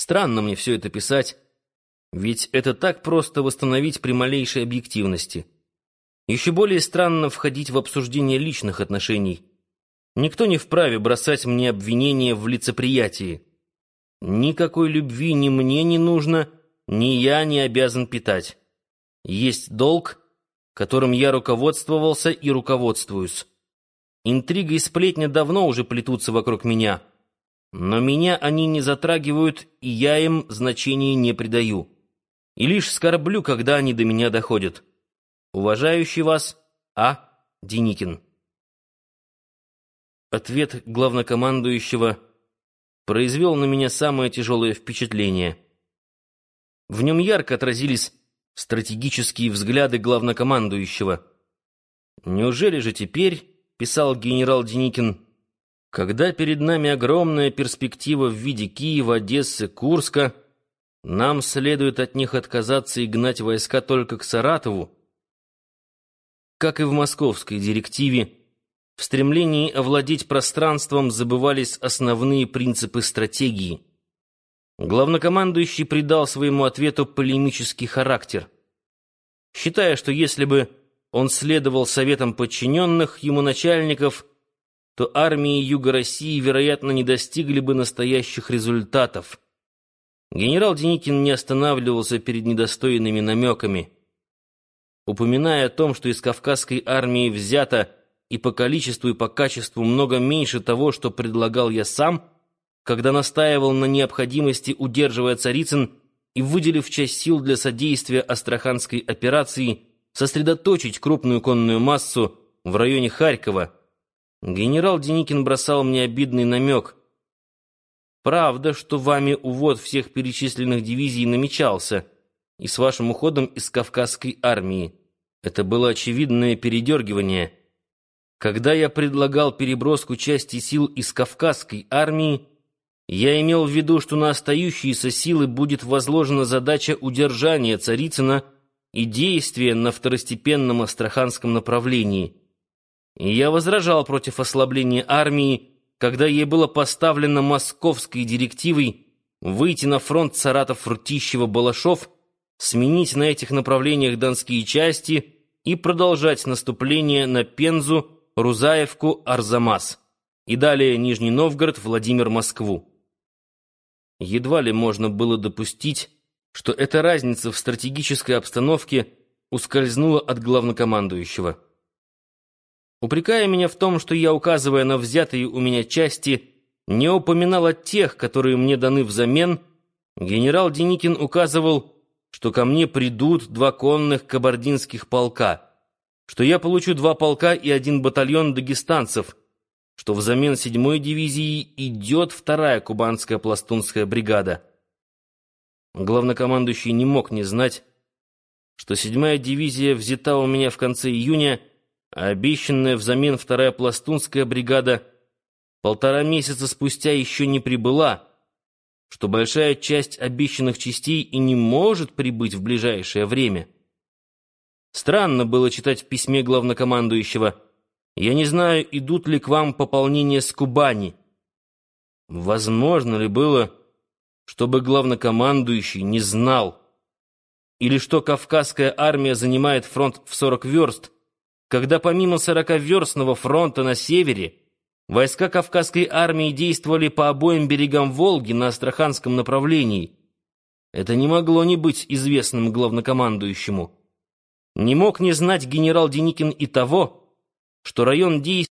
Странно мне все это писать, ведь это так просто восстановить при малейшей объективности. Еще более странно входить в обсуждение личных отношений. Никто не вправе бросать мне обвинения в лицеприятии. Никакой любви ни мне не нужно, ни я не обязан питать. Есть долг, которым я руководствовался и руководствуюсь. Интрига и сплетня давно уже плетутся вокруг меня, но меня они не затрагивают, и я им значения не придаю. И лишь скорблю, когда они до меня доходят. Уважающий вас, А. Деникин. Ответ главнокомандующего произвел на меня самое тяжелое впечатление. В нем ярко отразились стратегические взгляды главнокомандующего. Неужели же теперь, писал генерал Деникин, когда перед нами огромная перспектива в виде Киева, Одессы, Курска, нам следует от них отказаться и гнать войска только к Саратову, как и в московской директиве, в стремлении овладеть пространством забывались основные принципы стратегии. Главнокомандующий придал своему ответу полемический характер, считая, что если бы он следовал советам подчиненных ему начальников, то армии Юга России, вероятно, не достигли бы настоящих результатов. Генерал Деникин не останавливался перед недостойными намеками. Упоминая о том, что из Кавказской армии взято и по количеству, и по качеству много меньше того, что предлагал я сам, когда настаивал на необходимости, удерживая Царицын и выделив часть сил для содействия Астраханской операции, сосредоточить крупную конную массу в районе Харькова. Генерал Деникин бросал мне обидный намек. «Правда, что вами увод всех перечисленных дивизий намечался, и с вашим уходом из Кавказской армии. Это было очевидное передергивание». Когда я предлагал переброску части сил из Кавказской армии, я имел в виду, что на остающиеся силы будет возложена задача удержания Царицына и действия на второстепенном астраханском направлении. И я возражал против ослабления армии, когда ей было поставлено московской директивой выйти на фронт Саратов-Ртищево-Балашов, сменить на этих направлениях донские части и продолжать наступление на Пензу, Рузаевку, Арзамас и далее Нижний Новгород, Владимир, Москву. Едва ли можно было допустить, что эта разница в стратегической обстановке ускользнула от главнокомандующего. Упрекая меня в том, что я, указывая на взятые у меня части, не упоминал о тех, которые мне даны взамен, генерал Деникин указывал, что ко мне придут два конных кабардинских полка — что я получу два полка и один батальон дагестанцев, что взамен седьмой дивизии идет вторая кубанская пластунская бригада. Главнокомандующий не мог не знать, что седьмая дивизия взята у меня в конце июня, обещанная взамен вторая пластунская бригада полтора месяца спустя еще не прибыла, что большая часть обещанных частей и не может прибыть в ближайшее время. Странно было читать в письме главнокомандующего «Я не знаю, идут ли к вам пополнения с Кубани». Возможно ли было, чтобы главнокомандующий не знал? Или что Кавказская армия занимает фронт в 40 верст, когда помимо 40-верстного фронта на севере войска Кавказской армии действовали по обоим берегам Волги на Астраханском направлении? Это не могло не быть известным главнокомандующему. Не мог не знать генерал Деникин и того, что район действия